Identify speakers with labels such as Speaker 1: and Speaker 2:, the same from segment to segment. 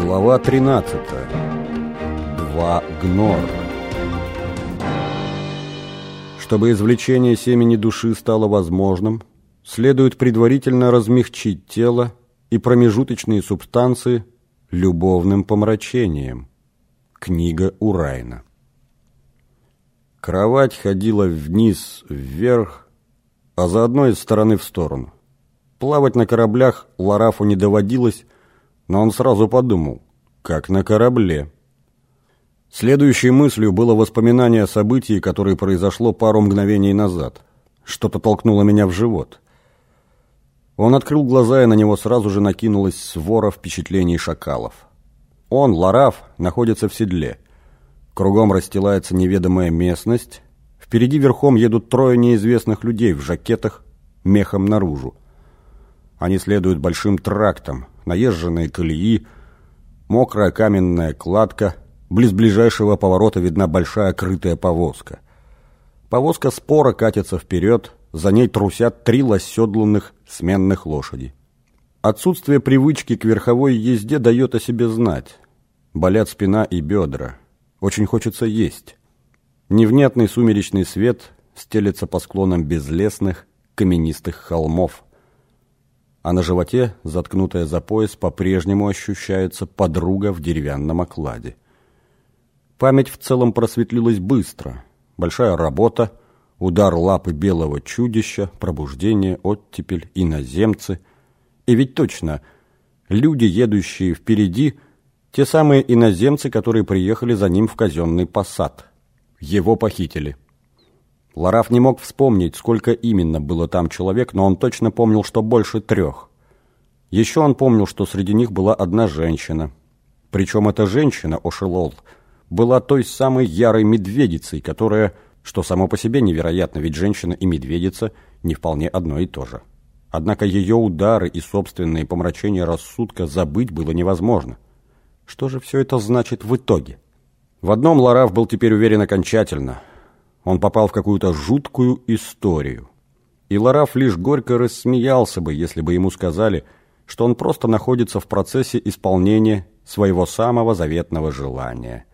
Speaker 1: Глава 13. Два гнора. Чтобы извлечение семени души стало возможным, следует предварительно размягчить тело и промежуточные субстанции любовным помрачением. Книга Урайна. Кровать ходила вниз, вверх, а заодно из стороны в сторону. Плавать на кораблях Ларафу не доводилось, но он сразу подумал, как на корабле. Следующей мыслью было воспоминание о событии, которое произошло пару мгновений назад. Что-то толкнуло меня в живот. Он открыл глаза, и на него сразу же накинулась свора впечатлений шакалов. Он, Лараф, находится в седле. Кругом расстилается неведомая местность. Впереди верхом едут трое неизвестных людей в жакетах, мехом наружу. Они следуют большим трактом, наезженные колеи, мокрая каменная кладка, близ ближайшего поворота видна большая крытая повозка. Повозка спора катится вперед, за ней трусят три лоседланных сменных лошади. Отсутствие привычки к верховой езде дает о себе знать. Болят спина и бедра. Очень хочется есть. Невнятный сумеречный свет стелется по склонам безлесных, каменистых холмов а на животе, заткнутая за пояс, по-прежнему ощущается подруга в деревянном окладе. Память в целом просветлилась быстро. Большая работа, удар лапы белого чудища, пробуждение, оттепель, иноземцы. И ведь точно, люди, едущие впереди, те самые иноземцы, которые приехали за ним в казенный посад. Его похитили. Лараф не мог вспомнить, сколько именно было там человек, но он точно помнил, что больше трех. Еще он помнил, что среди них была одна женщина. Причем эта женщина, Ошелол, была той самой ярой медведицей, которая, что само по себе невероятно, ведь женщина и медведица не вполне одно и то же. Однако ее удары и собственные помрачения рассудка забыть было невозможно. Что же все это значит в итоге? В одном Лараф был теперь уверен окончательно – он попал в какую-то жуткую историю. И Лараф лишь горько рассмеялся бы, если бы ему сказали, что он просто находится в процессе исполнения своего самого заветного желания.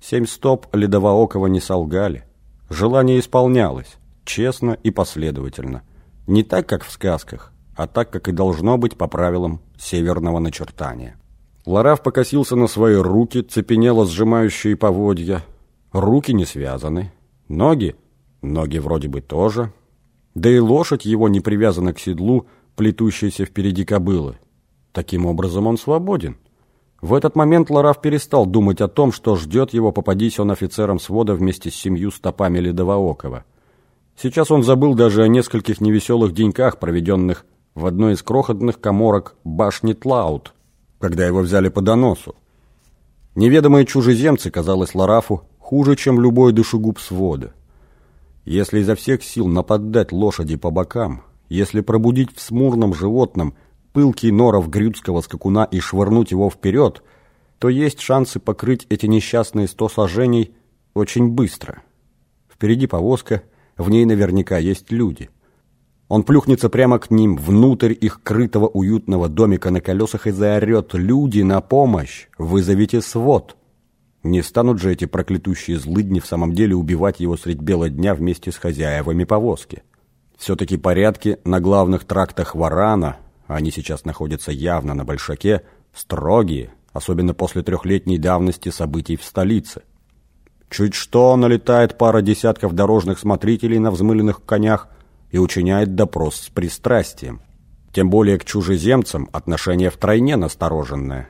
Speaker 1: Семь стоп Ледовоокова не солгали. Желание исполнялось, честно и последовательно. Не так, как в сказках, а так, как и должно быть по правилам северного начертания. Лараф покосился на свои руки, цепенело сжимающие поводья. Руки не связаны, Ноги? Ноги вроде бы тоже. Да и лошадь его не привязана к седлу, плетущейся впереди кобылы. Таким образом он свободен. В этот момент Лараф перестал думать о том, что ждет его, попадись он офицером свода вместе с семью стопами Ледовоокова. Сейчас он забыл даже о нескольких невеселых деньках, проведенных в одной из крохотных коморок башни Тлаут, когда его взяли по доносу. Неведомые чужеземцы, казалось Ларафу, хуже, чем любой душегуб свода. Если изо всех сил нападать лошади по бокам, если пробудить в смурном животном пылкий норов грюдского скакуна и швырнуть его вперед, то есть шансы покрыть эти несчастные сто сажений очень быстро. Впереди повозка, в ней наверняка есть люди. Он плюхнется прямо к ним, внутрь их крытого уютного домика на колесах и заорет «Люди, на помощь! Вызовите свод!» Не станут же эти проклятущие злыдни в самом деле убивать его средь бела дня вместе с хозяевами повозки. Все-таки порядки на главных трактах Варана, они сейчас находятся явно на Большаке, строгие, особенно после трехлетней давности событий в столице. Чуть что налетает пара десятков дорожных смотрителей на взмыленных конях и учиняет допрос с пристрастием. Тем более к чужеземцам отношение втройне настороженное.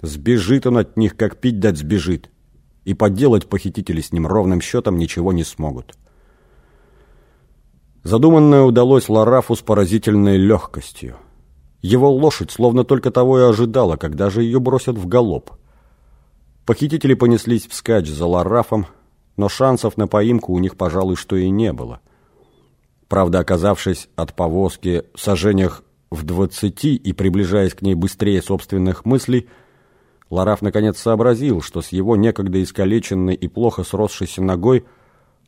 Speaker 1: Сбежит он от них, как пить дать сбежит. И поделать похитители с ним ровным счетом ничего не смогут. Задуманное удалось Ларафу с поразительной легкостью. Его лошадь словно только того и ожидала, когда же ее бросят в галоп. Похитители понеслись вскачь за Ларафом, но шансов на поимку у них, пожалуй, что и не было. Правда, оказавшись от повозки в сажениях в двадцати и приближаясь к ней быстрее собственных мыслей, Лараф наконец сообразил, что с его некогда искалеченной и плохо сросшейся ногой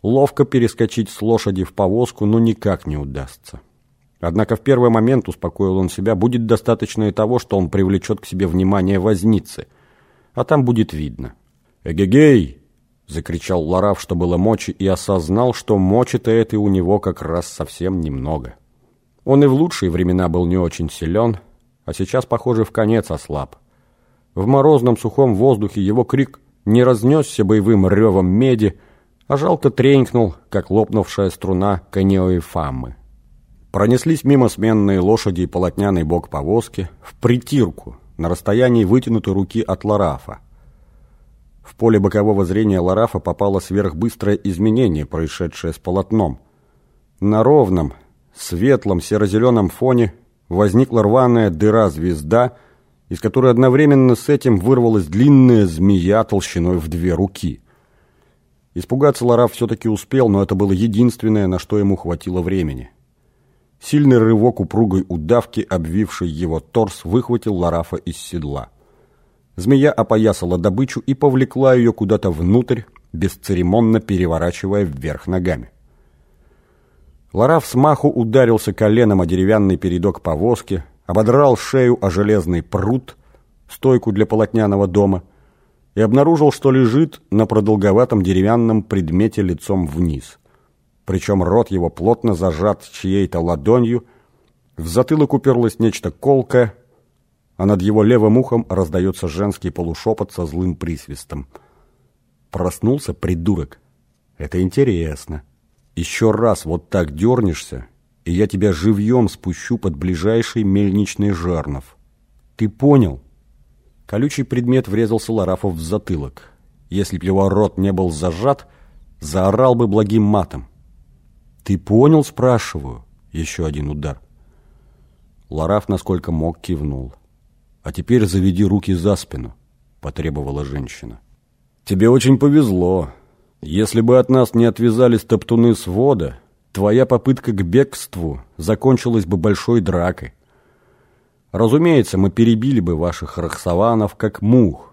Speaker 1: ловко перескочить с лошади в повозку ну никак не удастся. Однако в первый момент, успокоил он себя, будет достаточно и того, что он привлечет к себе внимание возницы. А там будет видно. «Эгегей!» — закричал Лараф, что было мочи, и осознал, что мочи-то этой у него как раз совсем немного. Он и в лучшие времена был не очень силен, а сейчас, похоже, в конец ослаб. В морозном сухом воздухе его крик не разнесся боевым ревом меди, а жалко тренькнул, как лопнувшая струна конеой фаммы. Пронеслись мимо сменные лошади и полотняный бок повозки в притирку на расстоянии вытянутой руки от Ларафа. В поле бокового зрения Ларафа попало сверхбыстрое изменение, происшедшее с полотном. На ровном, светлом серо-зеленом фоне возникла рваная дыра-звезда, из которой одновременно с этим вырвалась длинная змея толщиной в две руки. Испугаться Лараф все-таки успел, но это было единственное, на что ему хватило времени. Сильный рывок упругой удавки, обвивший его торс, выхватил Ларафа из седла. Змея опоясала добычу и повлекла ее куда-то внутрь, бесцеремонно переворачивая вверх ногами. Лараф смаху ударился коленом о деревянный передок повозки, ободрал шею о железный пруд, стойку для полотняного дома, и обнаружил, что лежит на продолговатом деревянном предмете лицом вниз. Причем рот его плотно зажат чьей-то ладонью, в затылок уперлось нечто колкое, а над его левым ухом раздается женский полушепот со злым присвистом. Проснулся придурок. Это интересно. Еще раз вот так дернешься, и я тебя живьем спущу под ближайший мельничный жернов. Ты понял? Колючий предмет врезался Ларафу в затылок. Если б его рот не был зажат, заорал бы благим матом. «Ты понял?» – спрашиваю. Еще один удар. Лараф, насколько мог, кивнул. «А теперь заведи руки за спину», – потребовала женщина. «Тебе очень повезло. Если бы от нас не отвязались топтуны с вода, твоя попытка к бегству закончилась бы большой дракой. Разумеется, мы перебили бы ваших рахсаванов как мух,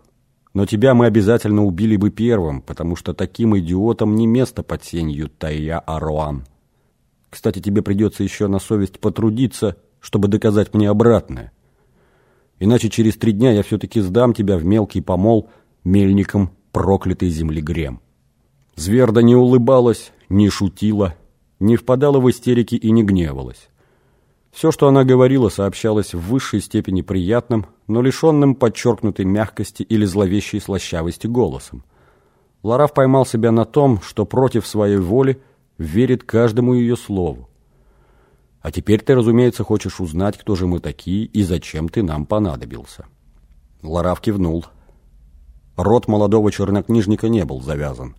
Speaker 1: но тебя мы обязательно убили бы первым, потому что таким идиотам не место под сенью Тайя Аруан. Кстати, тебе придется еще на совесть потрудиться, чтобы доказать мне обратное. Иначе через три дня я все-таки сдам тебя в мелкий помол мельником проклятой земли Грем. Зверда не улыбалась, не шутила, не впадала в истерики и не гневалась. Все, что она говорила, сообщалось в высшей степени приятным, но лишенным подчеркнутой мягкости или зловещей слащавости голосом. Лараф поймал себя на том, что против своей воли верит каждому ее слову. А теперь ты, разумеется, хочешь узнать, кто же мы такие и зачем ты нам понадобился. Лараф кивнул. Рот молодого чернокнижника не был завязан.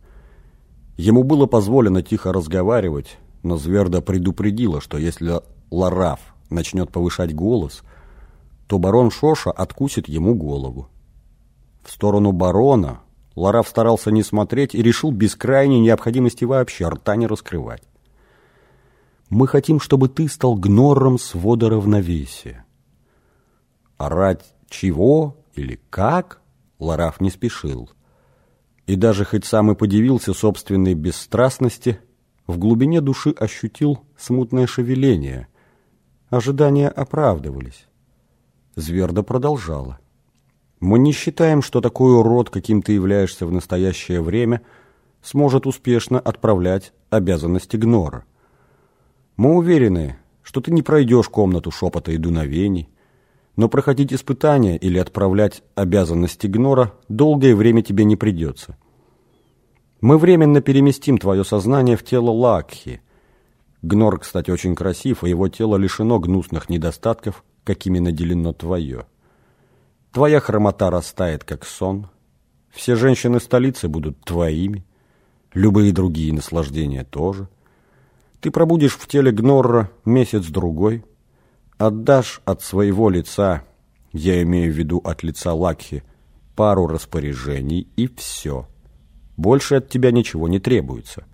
Speaker 1: Ему было позволено тихо разговаривать, но Зверда предупредила, что если Лараф начнет повышать голос, то барон Шоша откусит ему голову. В сторону барона Лараф старался не смотреть и решил без крайней необходимости вообще рта не раскрывать. Мы хотим, чтобы ты стал гнором свода равновесия. Орать чего или как Лараф не спешил. И даже хоть сам и подивился собственной бесстрастности, в глубине души ощутил смутное шевеление. Ожидания оправдывались. Зверда продолжала. Мы не считаем, что такой урод, каким ты являешься в настоящее время, сможет успешно отправлять обязанности Гнора. Мы уверены, что ты не пройдешь комнату шепота и дуновений, но проходить испытания или отправлять обязанности Гнора долгое время тебе не придется. Мы временно переместим твое сознание в тело Лакхи. Гнор, кстати, очень красив, и его тело лишено гнусных недостатков, какими наделено твое. Твоя хромота растает, как сон. Все женщины столицы будут твоими, любые другие наслаждения тоже – ты пробудешь в теле Гнорра месяц-другой, отдашь от своего лица, я имею в виду от лица Лакхи, пару распоряжений и все. Больше от тебя ничего не требуется.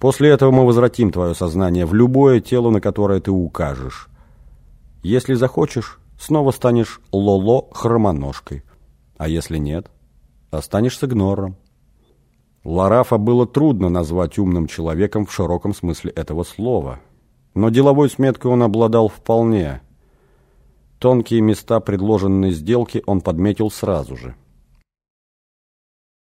Speaker 1: После этого мы возвратим твое сознание в любое тело, на которое ты укажешь. Если захочешь, снова станешь Лоло хромоножкой, а если нет, останешься Гнорром. Ларафа было трудно назвать умным человеком в широком смысле этого слова. но деловой сметкой он обладал вполне. Тонкие места предложенной сделки он подметил сразу же –